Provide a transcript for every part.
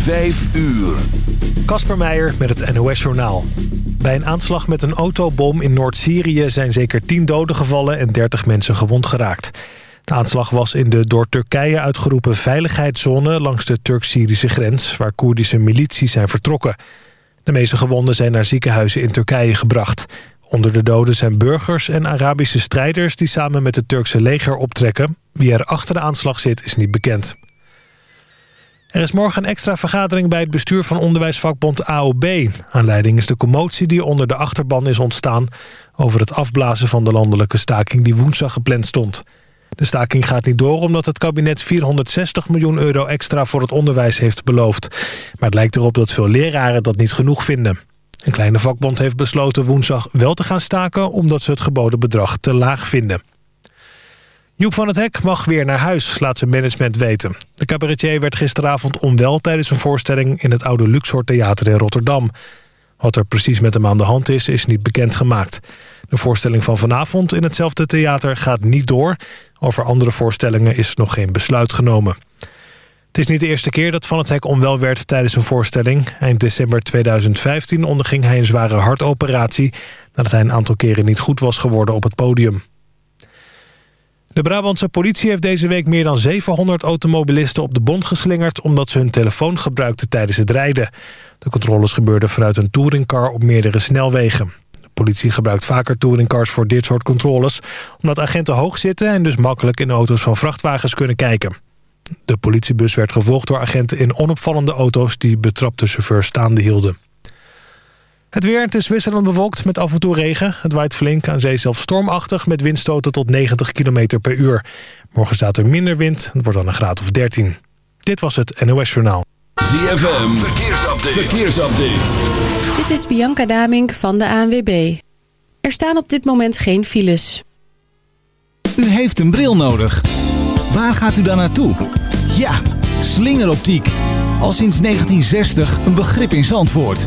5 uur. Kasper Meijer met het NOS-journaal. Bij een aanslag met een autobom in Noord-Syrië zijn zeker 10 doden gevallen en 30 mensen gewond geraakt. De aanslag was in de door Turkije uitgeroepen veiligheidszone langs de Turk-Syrische grens, waar Koerdische milities zijn vertrokken. De meeste gewonden zijn naar ziekenhuizen in Turkije gebracht. Onder de doden zijn burgers en Arabische strijders die samen met het Turkse leger optrekken. Wie er achter de aanslag zit is niet bekend. Er is morgen een extra vergadering bij het bestuur van onderwijsvakbond AOB. Aanleiding is de commotie die onder de achterban is ontstaan... over het afblazen van de landelijke staking die woensdag gepland stond. De staking gaat niet door omdat het kabinet 460 miljoen euro extra voor het onderwijs heeft beloofd. Maar het lijkt erop dat veel leraren dat niet genoeg vinden. Een kleine vakbond heeft besloten woensdag wel te gaan staken... omdat ze het geboden bedrag te laag vinden. Joep van het Hek mag weer naar huis, laat zijn management weten. De cabaretier werd gisteravond onwel tijdens een voorstelling... in het oude Luxor Theater in Rotterdam. Wat er precies met hem aan de hand is, is niet bekendgemaakt. De voorstelling van vanavond in hetzelfde theater gaat niet door. Over andere voorstellingen is nog geen besluit genomen. Het is niet de eerste keer dat Van het Hek onwel werd tijdens een voorstelling. Eind december 2015 onderging hij een zware hartoperatie... nadat hij een aantal keren niet goed was geworden op het podium. De Brabantse politie heeft deze week meer dan 700 automobilisten op de bond geslingerd... omdat ze hun telefoon gebruikten tijdens het rijden. De controles gebeurden vanuit een touringcar op meerdere snelwegen. De politie gebruikt vaker touringcars voor dit soort controles... omdat agenten hoog zitten en dus makkelijk in auto's van vrachtwagens kunnen kijken. De politiebus werd gevolgd door agenten in onopvallende auto's... die betrapte chauffeurs staande hielden. Het weer, het is wisselend bewolkt met af en toe regen. Het waait flink, aan zee zelfs stormachtig... met windstoten tot 90 km per uur. Morgen staat er minder wind, het wordt dan een graad of 13. Dit was het NOS Journaal. ZFM, verkeersupdate. verkeersupdate. Dit is Bianca Damink van de ANWB. Er staan op dit moment geen files. U heeft een bril nodig. Waar gaat u dan naartoe? Ja, slingeroptiek. Al sinds 1960 een begrip in Zandvoort.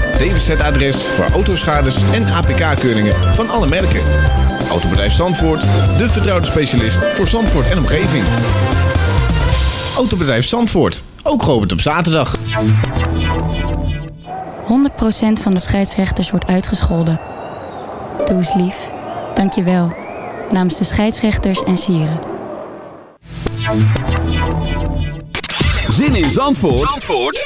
DWZ-adres voor autoschades en APK-keuringen van alle merken. Autobedrijf Zandvoort, de vertrouwde specialist voor Zandvoort en omgeving. Autobedrijf Zandvoort, ook geopend op zaterdag. 100% van de scheidsrechters wordt uitgescholden. Doe eens lief. Dank je wel. Namens de scheidsrechters en sieren. Zin in Zandvoort, Zandvoort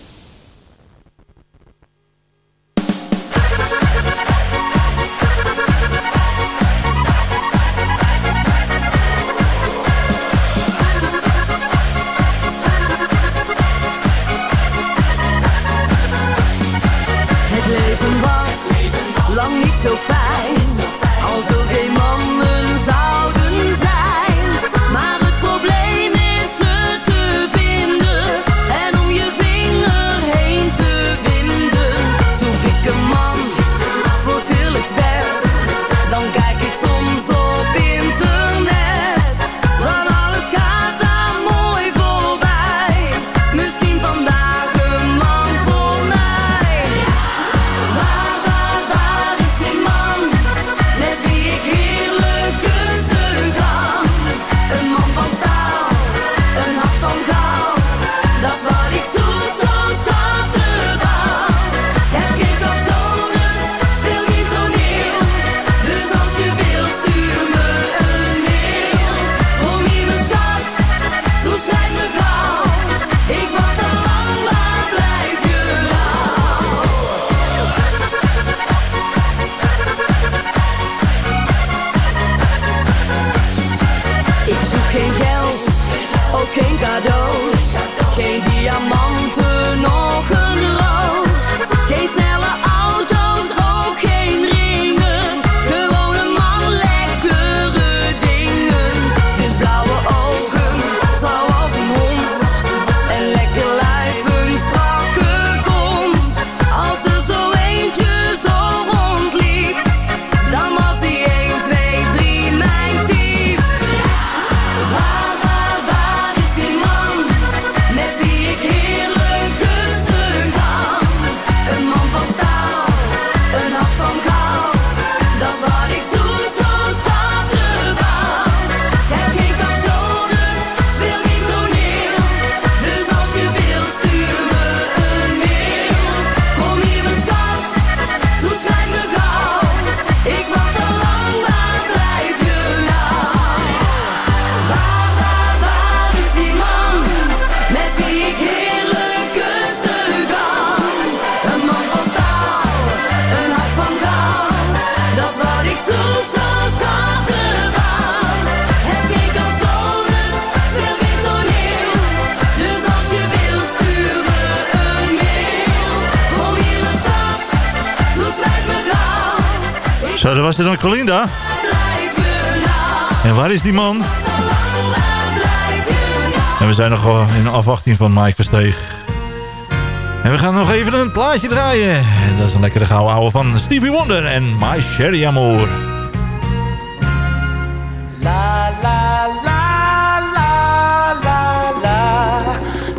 was er dan Colinda? En waar is die man? En we zijn nog in afwachting van Mike Versteeg. En we gaan nog even een plaatje draaien. En dat is een lekkere gouden ouwe van Stevie Wonder en My Sherry Amour. La la la la la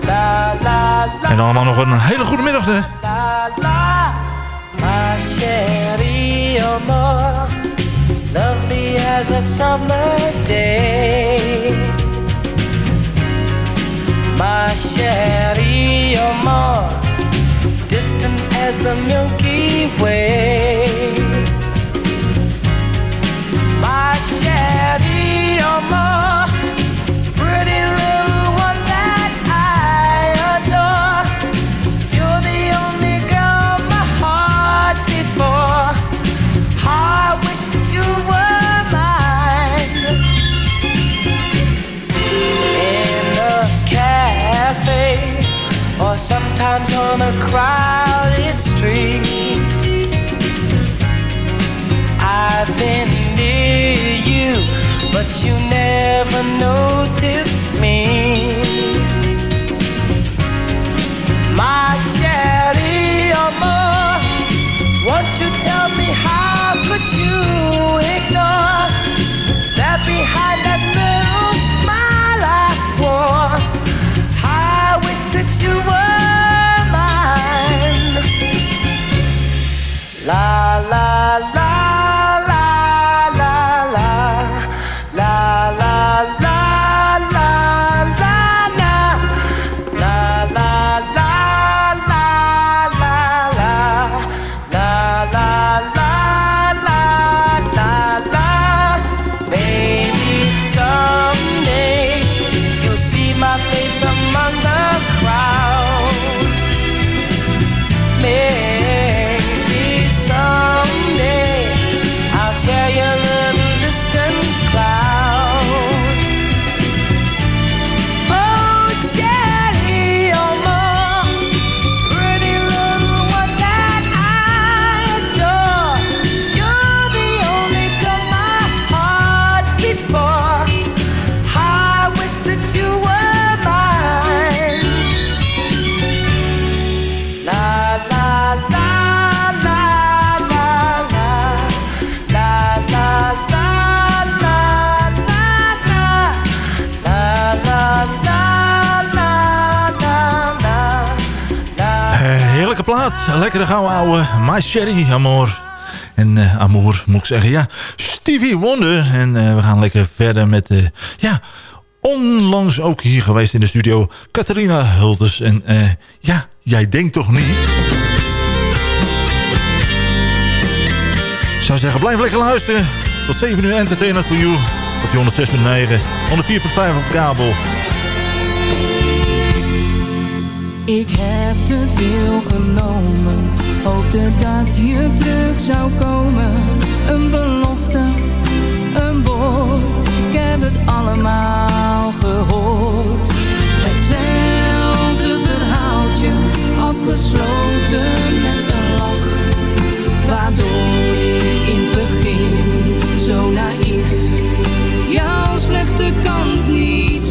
la la En allemaal nog een hele goede middag hè. a summer day. my chérie, oh mon Een lekkere gouden ouwe. My Sherry Amor. En eh Amour moet ik zeggen. Ja, Stevie Wonder. En eh, we gaan lekker verder met... eh ja, onlangs ook hier geweest in de studio. Catharina Hulters. En ja, jij denkt toch niet... Ik zou zeggen, blijf lekker luisteren. Tot 7 uur Entertainment for You. Op die 106.9. 104.5 op kabel. Ik heb te veel genomen, hoopte dat je terug zou komen. Een belofte, een woord, ik heb het allemaal gehoord. Hetzelfde verhaaltje, afgesloten met een lach. Waardoor ik in het begin zo naïef jouw slechte kant niet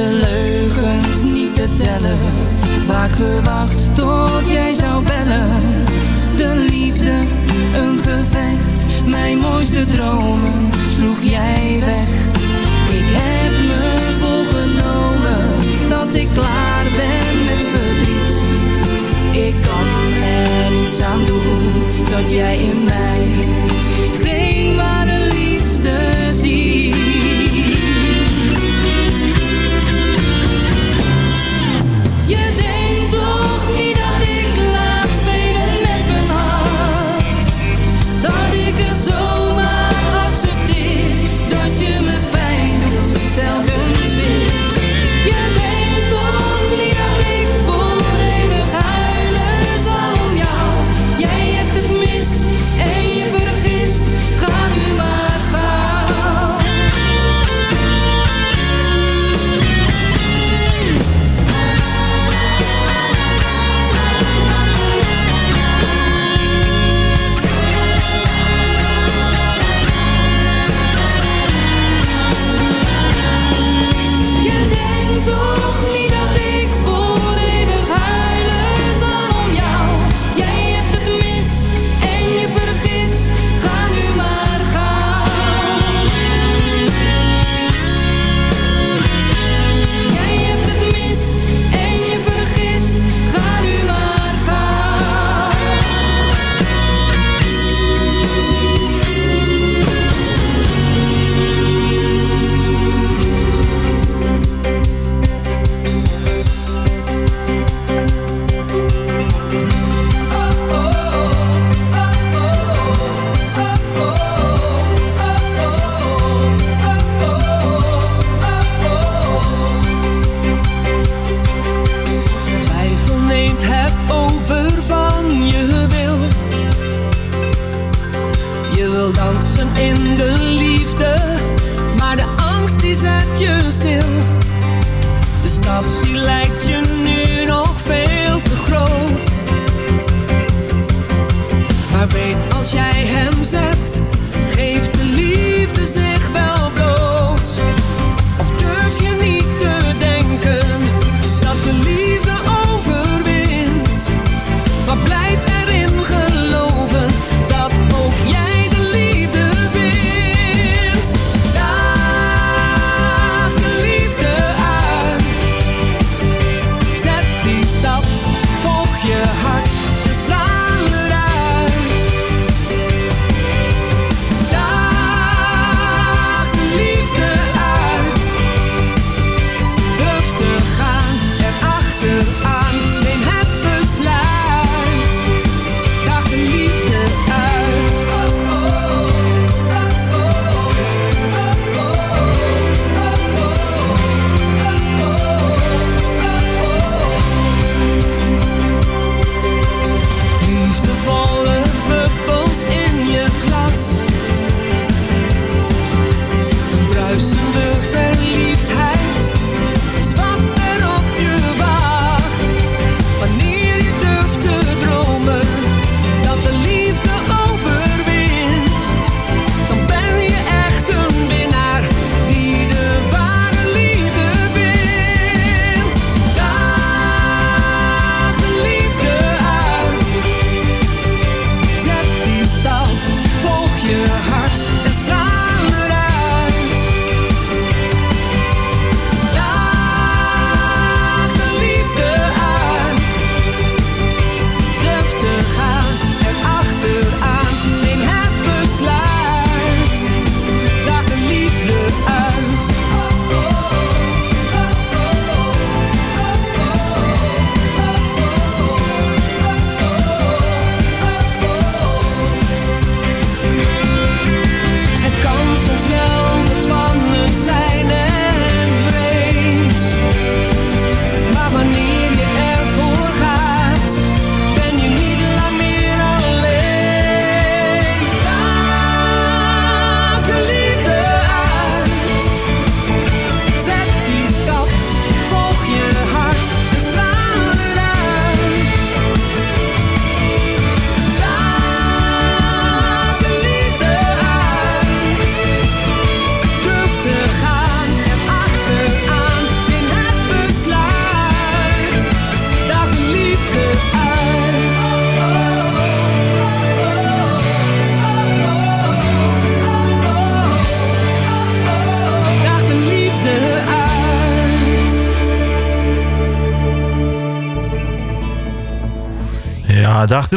De leugens niet te tellen, vaak gewacht tot jij zou bellen. De liefde, een gevecht, mijn mooiste dromen sloeg jij weg. Ik heb me voorgenomen dat ik klaar ben met verdriet. Ik kan er niets aan doen dat jij in mij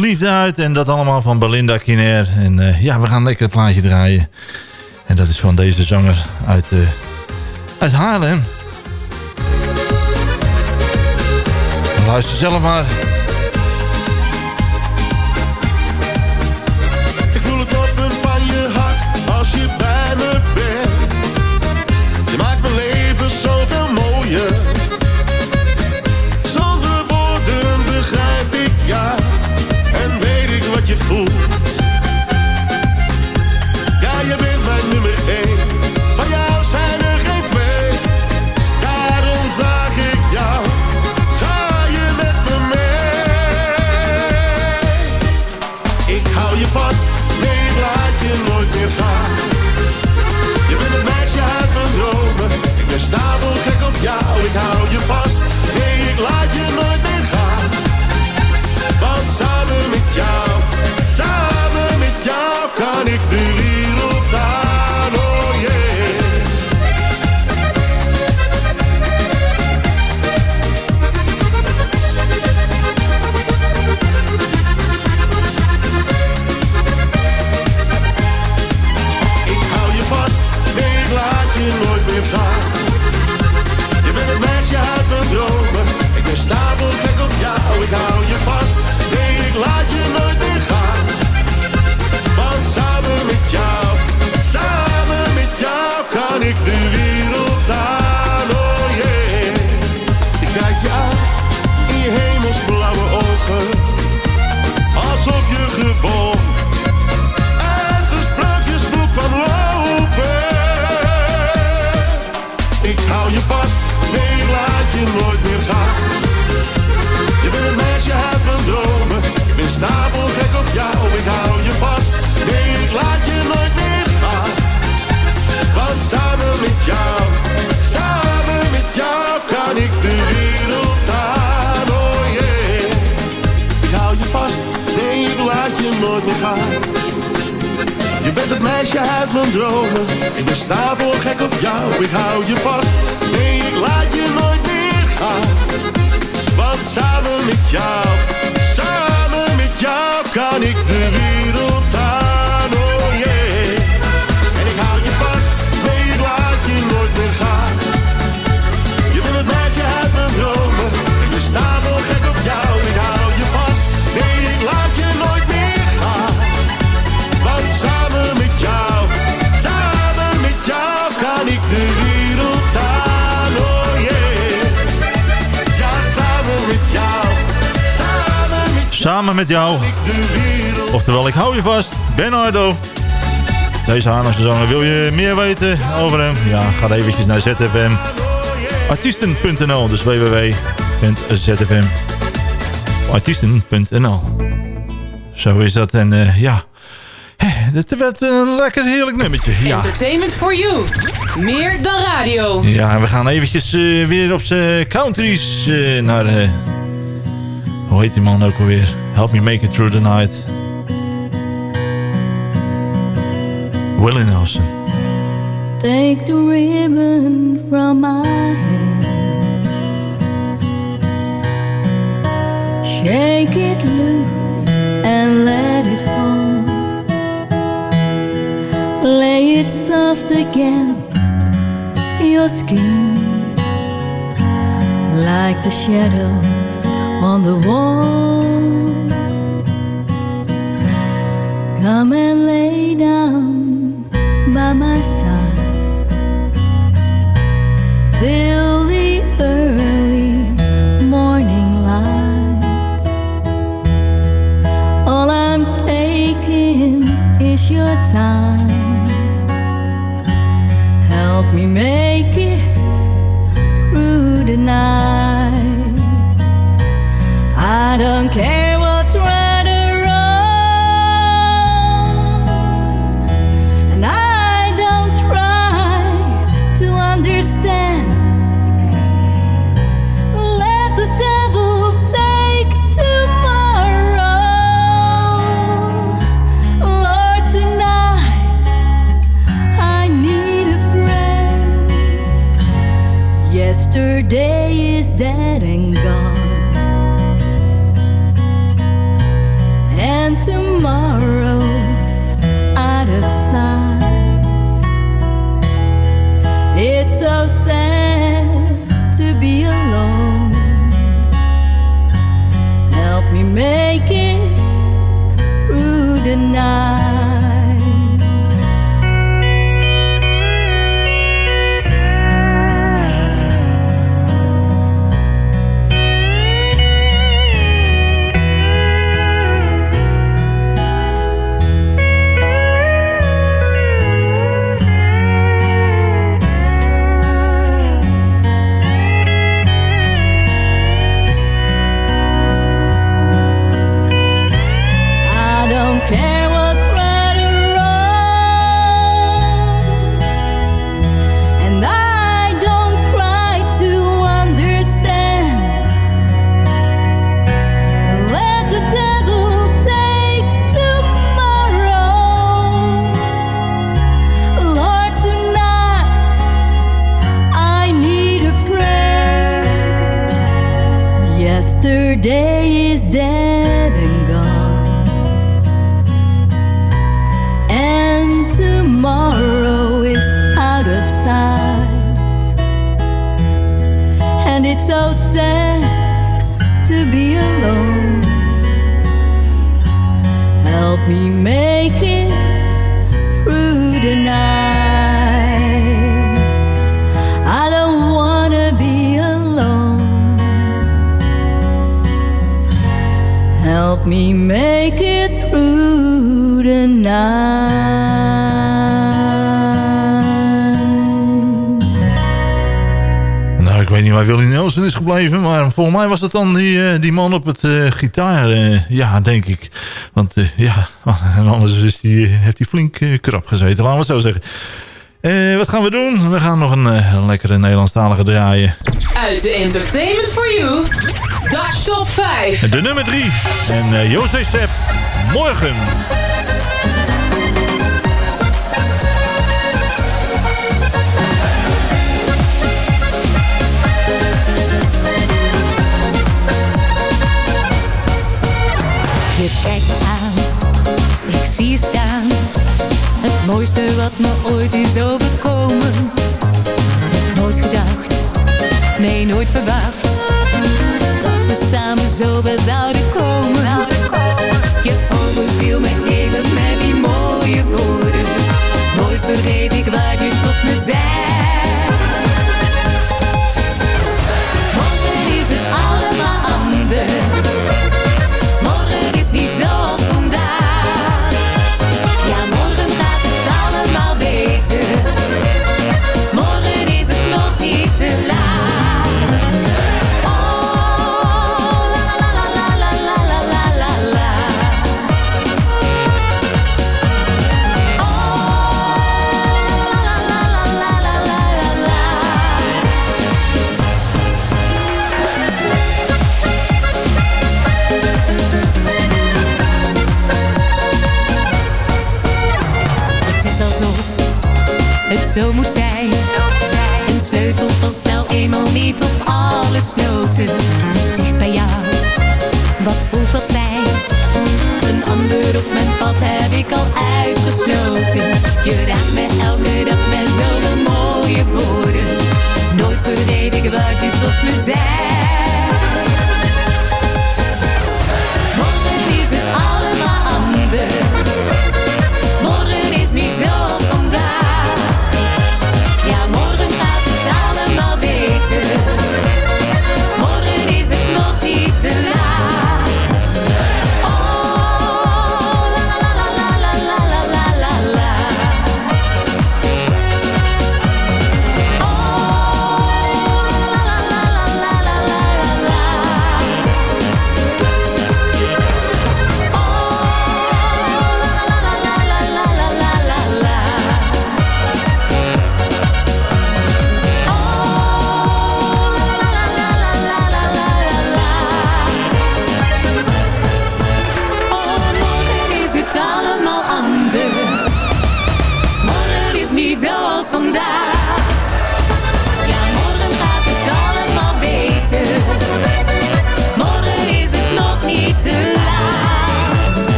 liefde uit. En dat allemaal van Belinda Kinair. En eh, ja, we gaan lekker een plaatje draaien. En dat is van deze zanger uit, eh, uit Haarlem. Luister zelf maar. Meisje uit mijn dromen. Ik ben stapel gek op jou, ik hou je vast. Nee, ik laat je nooit meer gaan. Want samen met jou, samen met jou kan ik de wereld Samen met jou. Oftewel, ik hou je vast. Bernardo. Deze Haarlemse zanger. Wil je meer weten over hem? Ja, ga eventjes naar ZFM. Artiesten.nl. Dus www.zfm. Artiesten.nl. Zo is dat. En eh, ja, het werd een lekker heerlijk nummertje. Ja. Entertainment for you. Meer dan radio. Ja, we gaan eventjes eh, weer op z'n countries eh, naar... hoe heet die man ook alweer? Help me make it through the night. Willie Nelson. Take the ribbon from my hand. Shake it loose and let it fall. Lay it soft against your skin. Like the shadows on the wall. Come and lay down gebleven. Maar volgens mij was het dan die, eh, die man op het eh, gitaar. eh, ja, denk ik. Want ja, en anders is die, heeft hij flink krap gezeten. Laten we het zo zeggen. Wat gaan we doen? We gaan nog een, lekkere Nederlandstalige draaien. Uit de Entertainment for You. Dutch Top 5. De nummer 3. En José Sepp, morgen. mooiste wat me ooit is overkomen. Nooit gedacht, nee nooit verwacht, dat we samen zo ver zouden komen.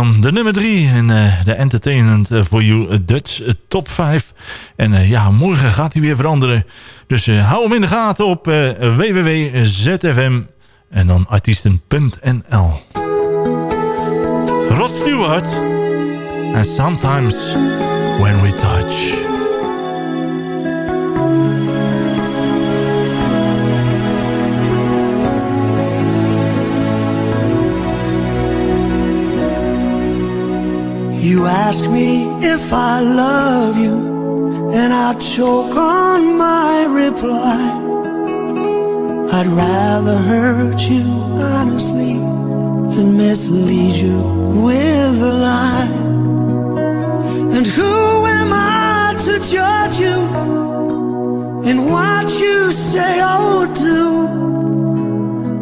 dan de nummer 3 in uh, de Entertainment eh, for You eh, Dutch Top 5. En uh, ja, morgen gaat hij weer veranderen. Dus uh, hou hem in de gaten op www.zfm en dan artiesten.nl Rod Stewart. And sometimes when we touch... You ask me if I love you, and I choke on my reply. I'd rather hurt you honestly than mislead you with a lie. And who am I to judge you in what you say or do?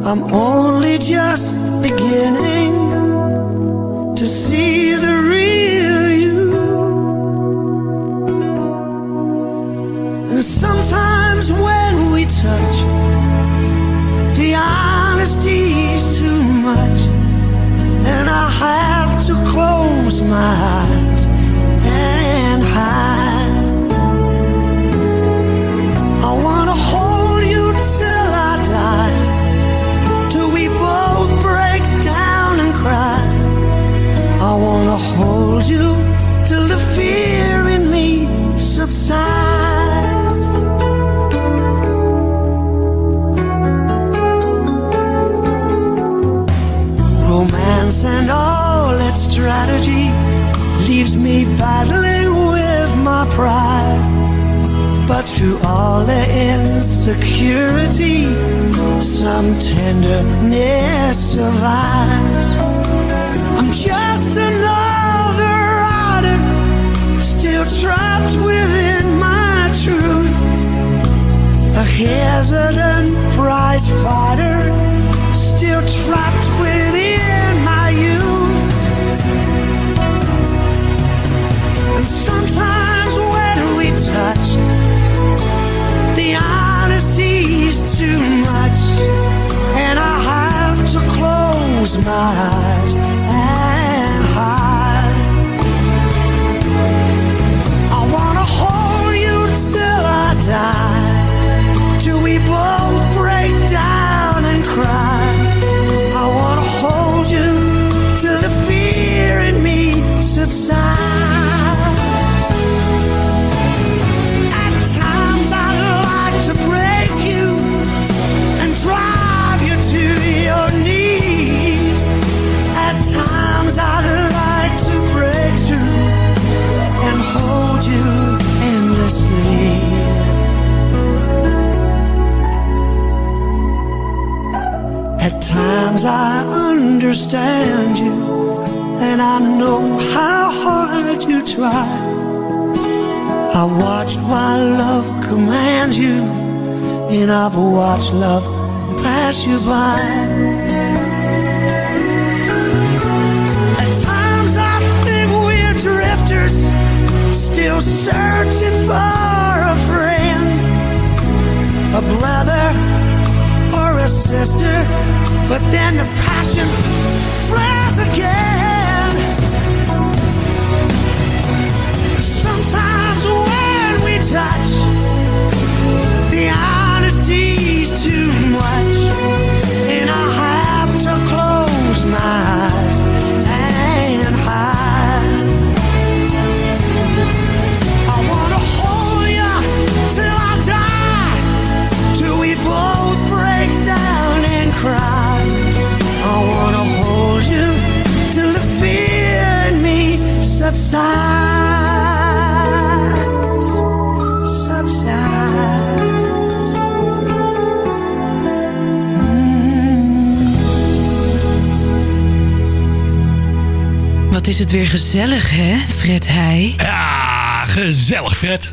I'm only just beginning to see the my But through all their insecurity, some tenderness survives. I'm just another otter, still trapped within my truth. A hesitant prize fighter my eyes. And I know how hard you try. I watched while love commands you And I've watched love pass you by. At times I think we're drifters Still searching for a friend A brother or a sister But then the passion flares again. Wat is het weer gezellig, hè, Fred Heij? Ja, gezellig, Fred.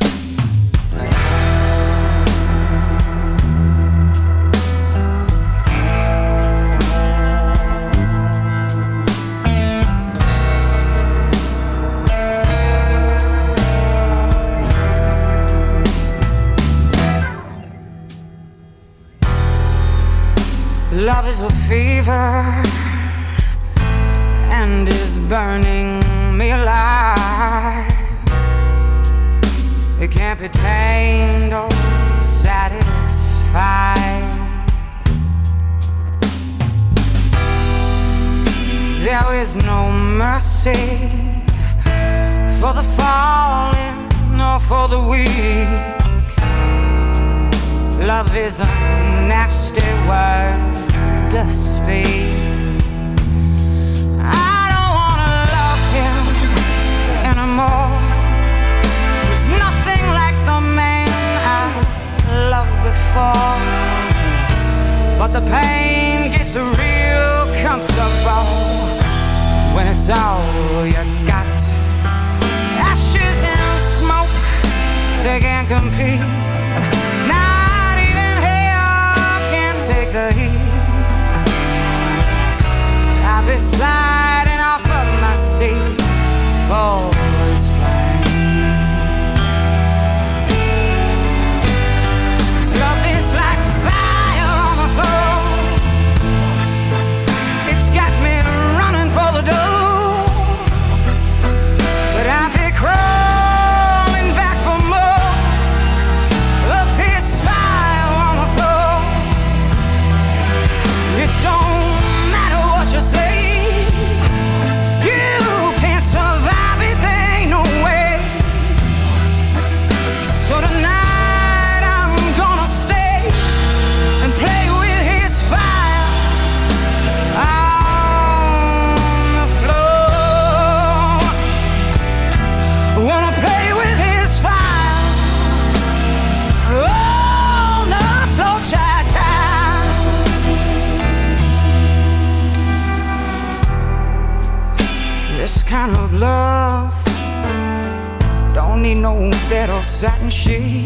she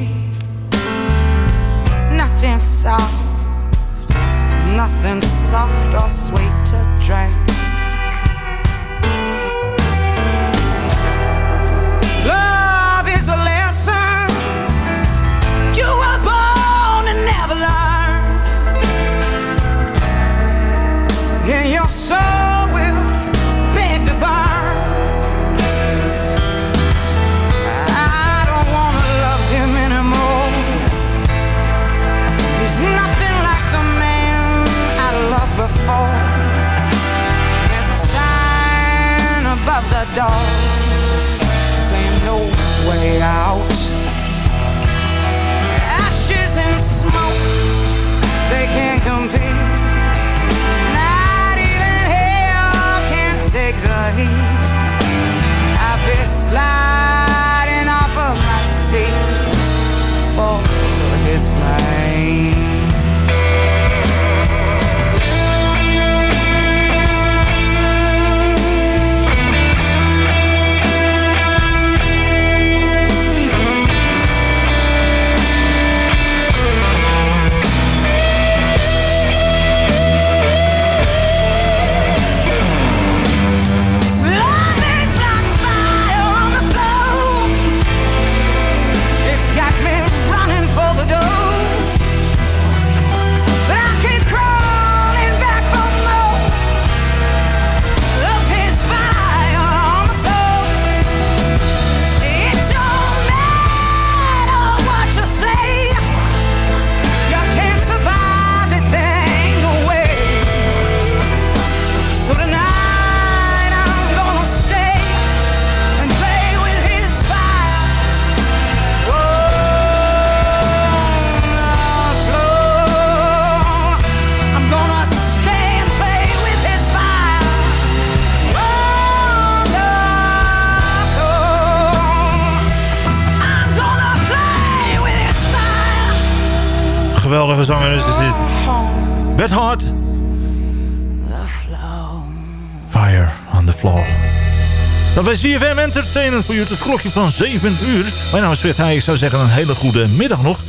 Was CFM Entertainment voor u. Het klokje van 7 uur. Mijn naam is Fred Heij. Ik zou zeggen een hele goede middag nog.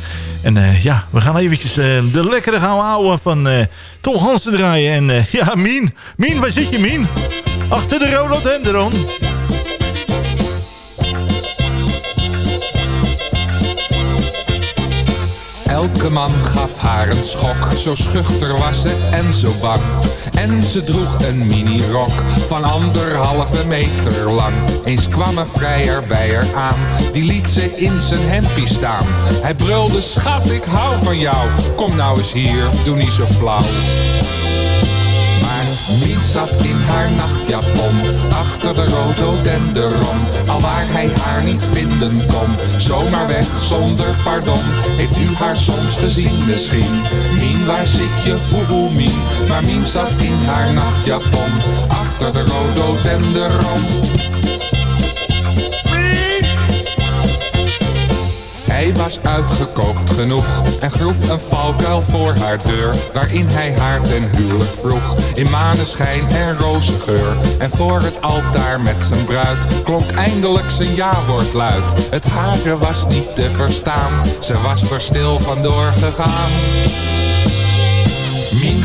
En eh, ja, we gaan eventjes eh, de lekkere gouden ouwe van eh Tom Hansen draaien. En ja, Mien. Mien, waar zit je, Mien? Achter de rhododendron. Elke man gaf haar een schok, zo schuchter was ze en zo bang. En ze droeg een minirok van anderhalve meter lang. Eens kwam een vrijer bij haar aan, die liet ze in zijn hempie staan. Hij brulde, schat ik hou van jou, kom nou eens hier, doe niet zo flauw. Maar Mien zat in haar nachtjapon, achter de. Alwaar hij haar kon, zomaar weg zonder pardon. Heeft u haar soms gezien misschien? Mien, waar zit je, hoe Mien? Maar Mien zat in haar nachtjapon, achter de rhododendron. Hij was uitgekookt genoeg en groef een valkuil voor haar deur. Waarin hij haar ten huwelijk vroeg. In maneschijn en rozengeur. En voor het altaar met zijn bruid klonk eindelijk zijn ja-woord luid. Het hare was niet te verstaan, ze was er stil vandoor gegaan.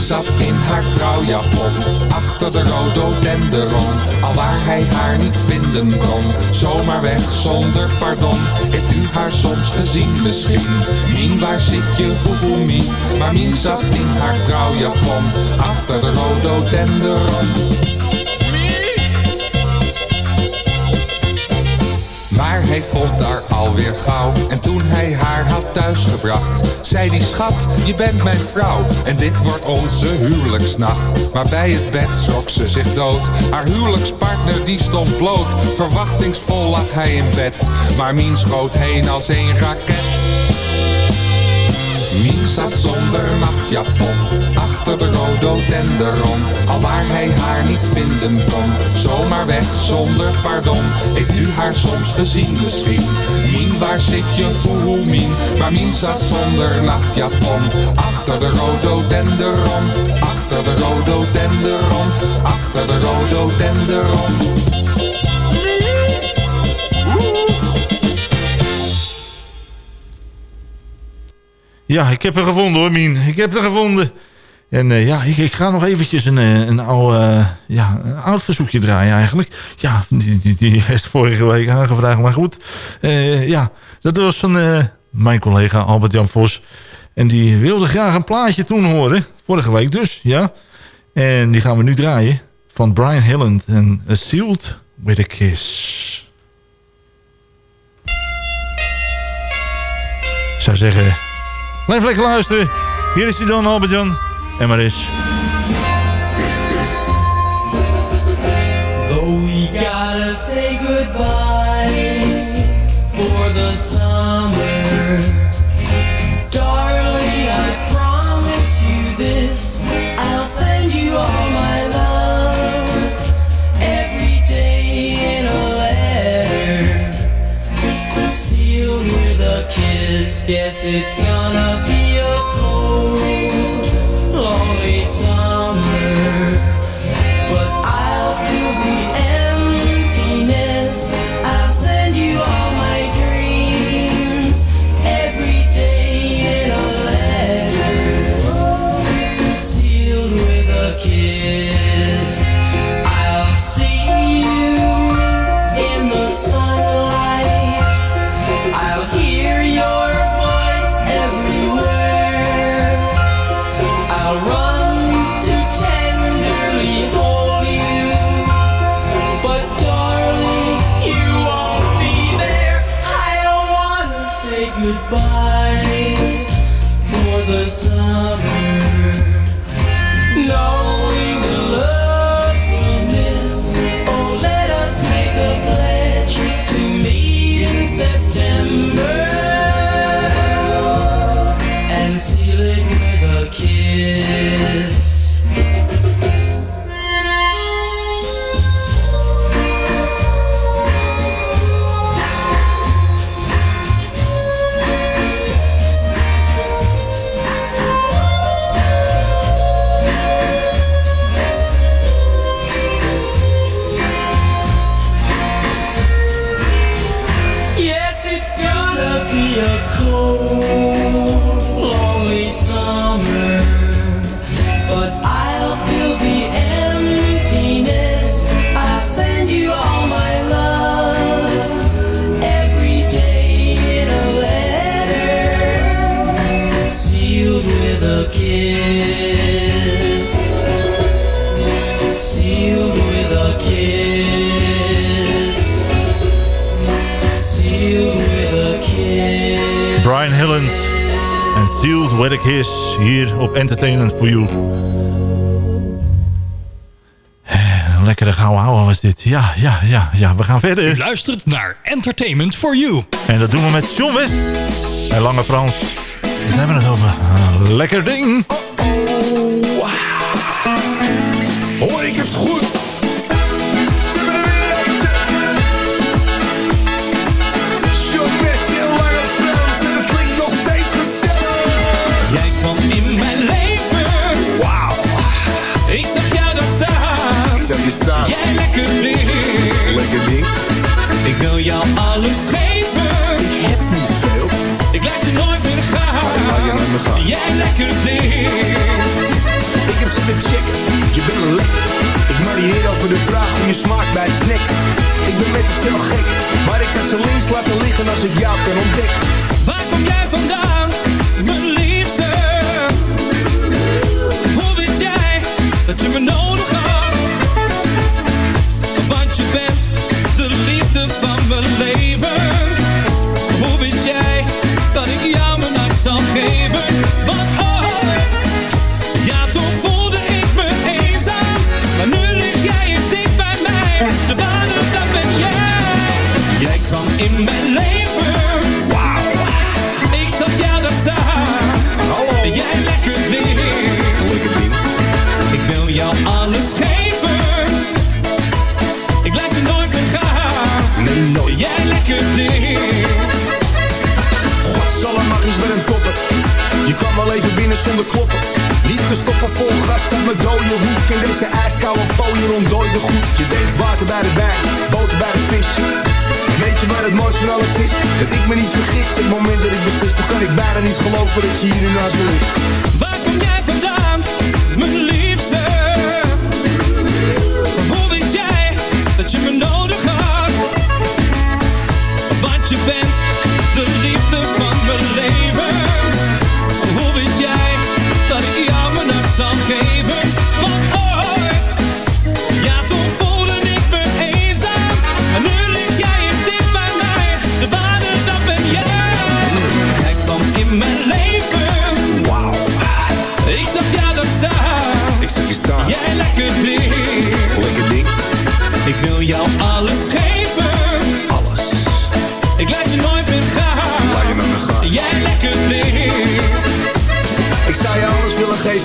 Zat in haar trouwjapon, achter de rhododendron. Alwaar hij haar niet vinden kon, zomaar weg zonder pardon. Heeft u haar soms gezien misschien? Mien, waar zit je, Mien? Maar Mien zat in haar trouwjapon, achter de rhododendron. Maar hij vond haar alweer gauw. En toen hij haar had thuisgebracht, zei die schat, je bent mijn vrouw. En dit wordt onze huwelijksnacht. Maar bij het bed schrok ze zich dood. Haar huwelijkspartner die stond bloot. Verwachtingsvol lag hij in bed. Maar Mien schoot heen als een raket. Zat zonder nachtjapon, achter de rhododendron. Alwaar hij haar niet vinden kon, zomaar weg zonder pardon. Heeft u haar soms gezien misschien? Mien, waar zit je, hoe hoe Mien? Maar Mien zat zonder nachtjapon, achter de rhododendron. Achter de rhododendron, achter de rhododendron. Ja, ik heb haar gevonden hoor, Mien. Ik heb haar gevonden. En eh, ja, ik, ik ga nog eventjes een, eh, een, oude, eh, ja, een oud verzoekje draaien eigenlijk. Ja, die, die, die heeft vorige week aangevraagd, maar goed. Ja, dat was van mijn collega Albert-Jan Vos. En die wilde graag een plaatje toen horen. Vorige week dus, ja. En die gaan we nu draaien. Van Brian Hilland en A Sealed With A Kiss. Ik zou zeggen, blijf lekker luisteren. Hier is hij dan, Albert-Jan. En maar eens. Though we gotta say goodbye Yes, it's gonna be Entertainment For You. Eh, lekkere gouden houden was dit. Ja, ja, ja, ja. We gaan verder. U luistert naar Entertainment for You. En dat doen we met John West en Lange Frans. We hebben het over een lekker ding. Hoor ik het goed? Ik wil jou alles geven. Ik heb niet veel. Ik laat je nooit meer gaan. Je. Jij lekker ding. Ik heb zitten checken, je bent een lek. Ik marieer over de vraag hoe je smaakt bij het snack. Ik ben met de stel gek, maar ik kan ze links laten liggen als ik jou kan ontdekken.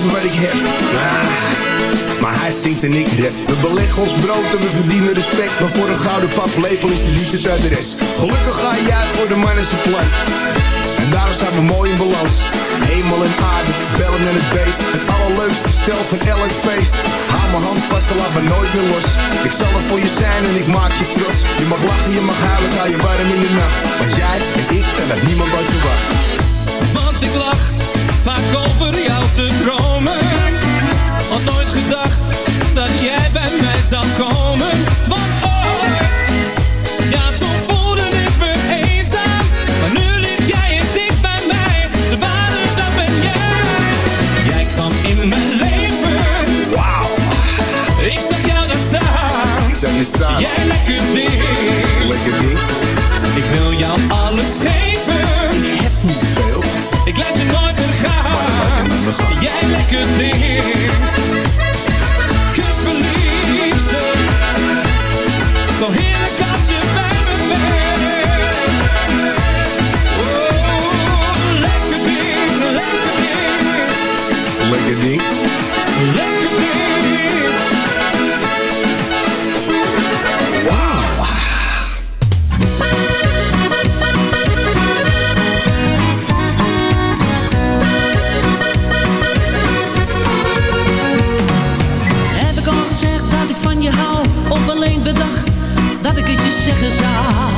Wat ik heb. Ah, Maar hij zingt en ik rap. We beleggen ons brood en we verdienen respect. Maar voor een gouden paplepel is de niet het adres. Gelukkig ga je uit voor de man en zijn plan. En daarom zijn we mooi in balans. Hemel en aarde, bellen en het beest. Het allerleukste stel van elk feest. Hou mijn hand vast en laat me nooit meer los. Ik zal er voor je zijn en ik maak je trots. Je mag lachen, je mag huilen, hou je warm in de nacht. Maar jij en ik en dat niemand uit verwacht. Want ik lach vaak over jou te dromen. Had nooit gedacht dat jij bij mij zou komen. Want ooit, ja toen voelde ik me eenzaam. Maar nu lig jij hier dicht bij mij. De waarde, dat ben jij. Jij kwam in mijn leven. Wauw Ik zag jou daar staan. Ik zag je staan Jij lekker ding. Lekker ding Ik wil jou alles geven. Jij lekker ding. Kus me liefste. Zo heerlijk als je bij me bent. Oh, lekker ding, lekker ding. Lekker ding zeggen zou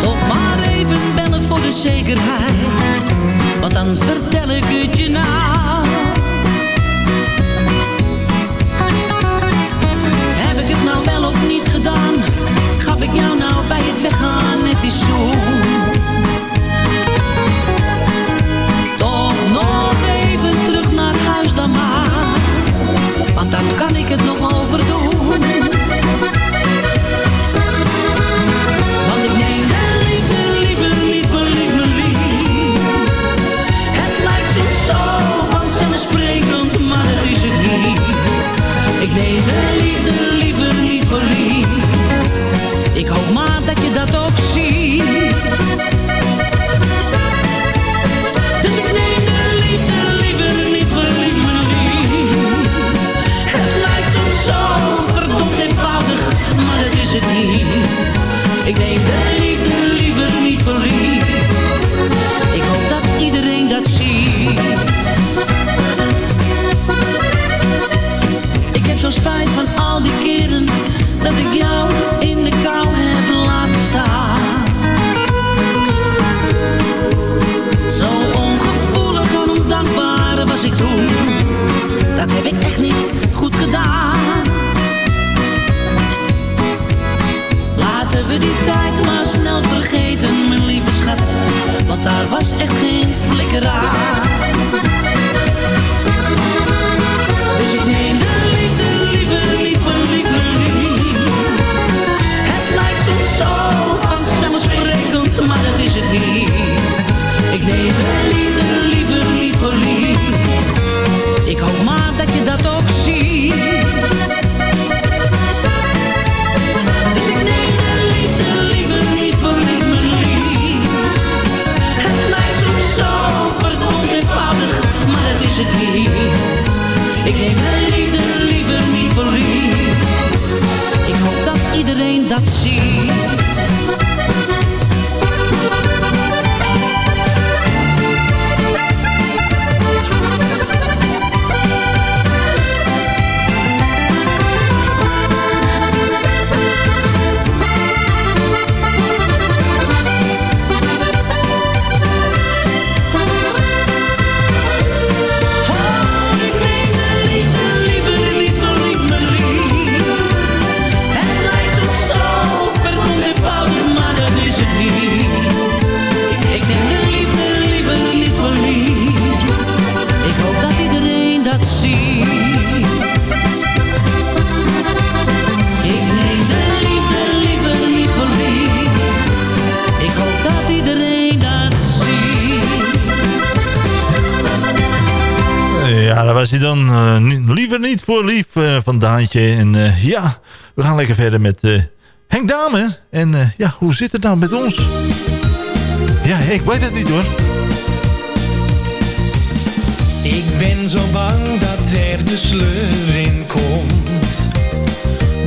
Toch maar even bellen voor de zekerheid voor lief eh, van Daantje. En eh, ja, we gaan lekker verder met eh, Henk Dame. En ja, hoe zit het nou met ons? Ja, ik weet het niet hoor. Ik ben zo bang dat er de sleur in komt.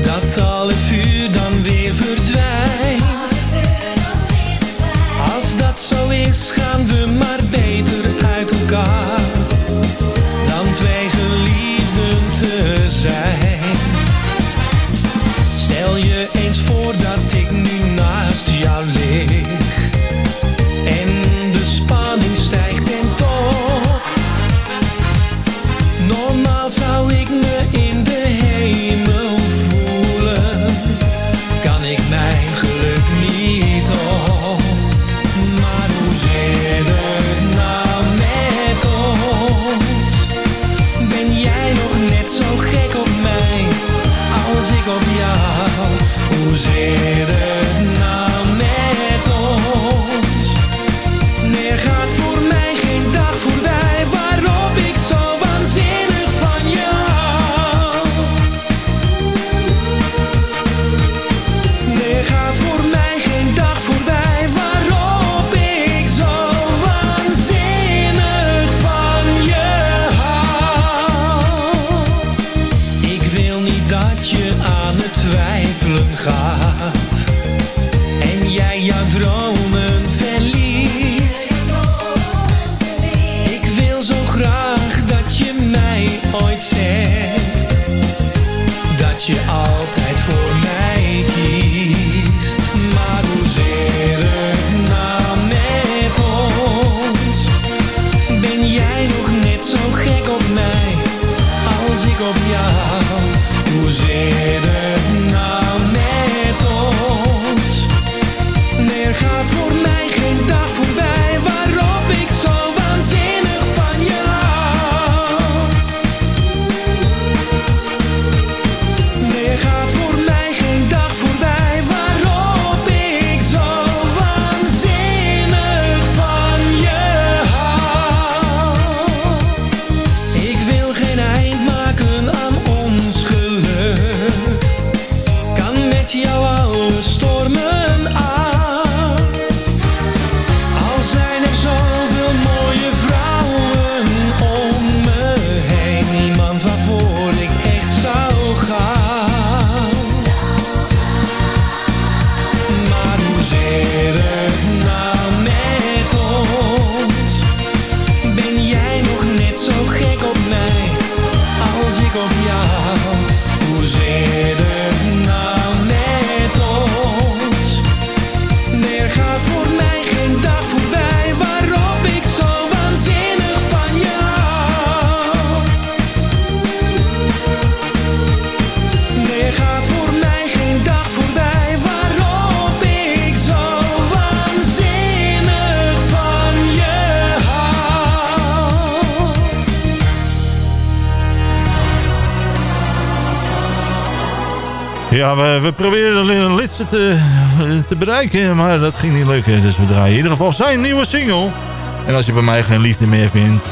Dat alle vuur dan weer verdwijnt. Als dat zo is, gaan we maar Ja, we, proberen de lidste te, te bereiken, maar dat ging niet lukken. Dus we draaien in ieder geval zijn nieuwe single. En als je bij mij geen liefde meer vindt...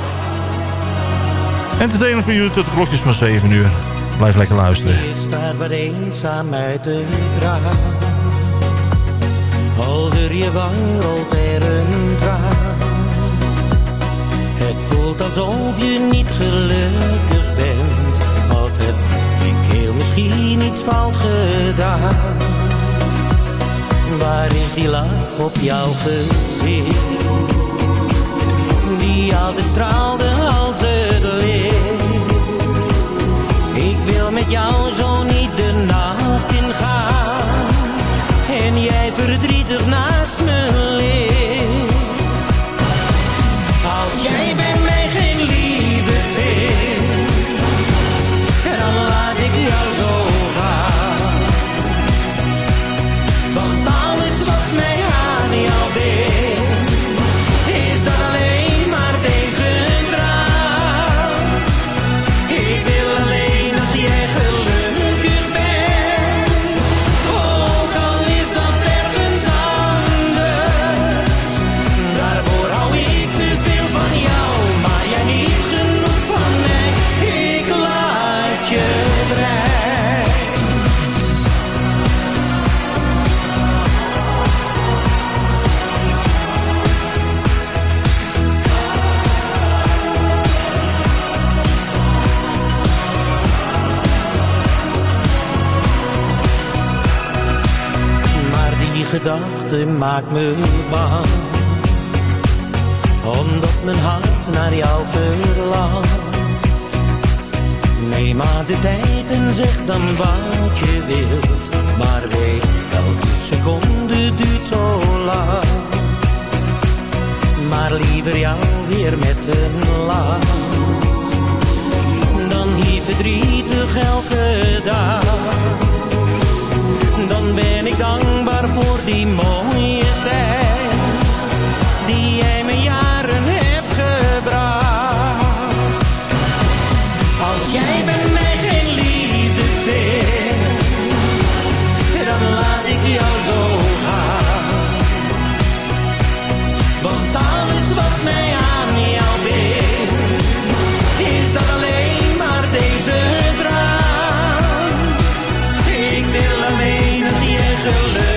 Entertainment voor jullie tot de klokjes van 7 uur. Blijf lekker luisteren. is daar wat eenzaam uit de graan. Over je wang rolt er een traan. Het voelt alsof je niet gelukkig bent. Of heel misschien iets fout gedaan. Waar is die lach op jouw gezicht? Die altijd straalde als het licht. Ik wil met jou zo niet de nacht ingaan. En jij verdrietig naast me ligt. move to live.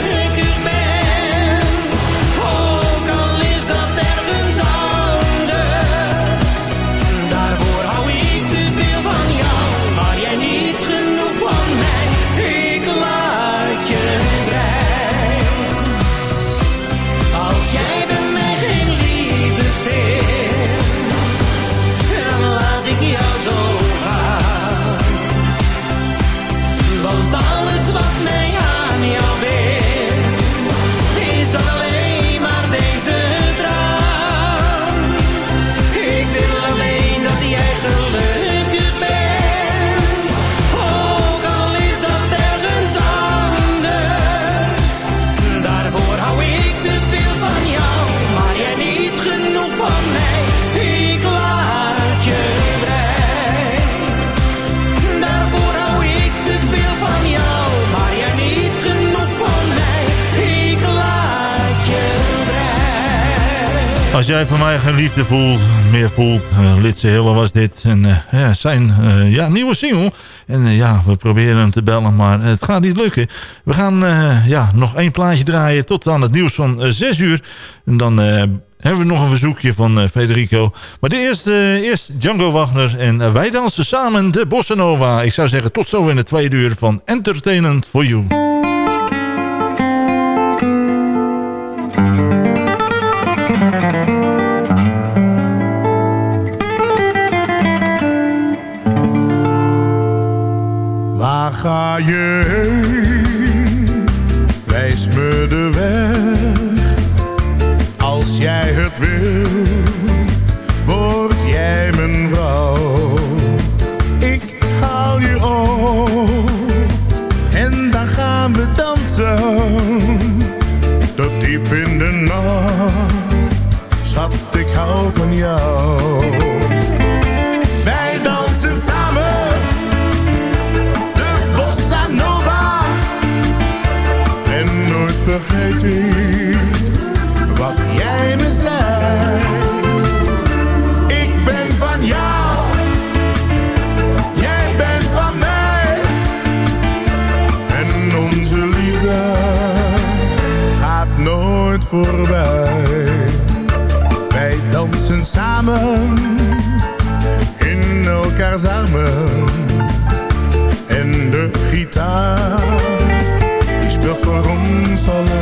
jij voor mij geen liefde voelt, meer voelt. Uh, Litse Hille was dit. En eh, ja, zijn eh, ja, nieuwe single. En ja, we proberen hem te bellen, maar het gaat niet lukken. We gaan ja, nog één plaatje draaien tot aan het nieuws van 6 uur. En dan hebben we nog een verzoekje van Federico. Maar de eerste, eerst Django Wagner en wij dansen samen de Bossa Nova. Ik zou zeggen tot zo in de tweede uur van Entertainment for You. yeah. solo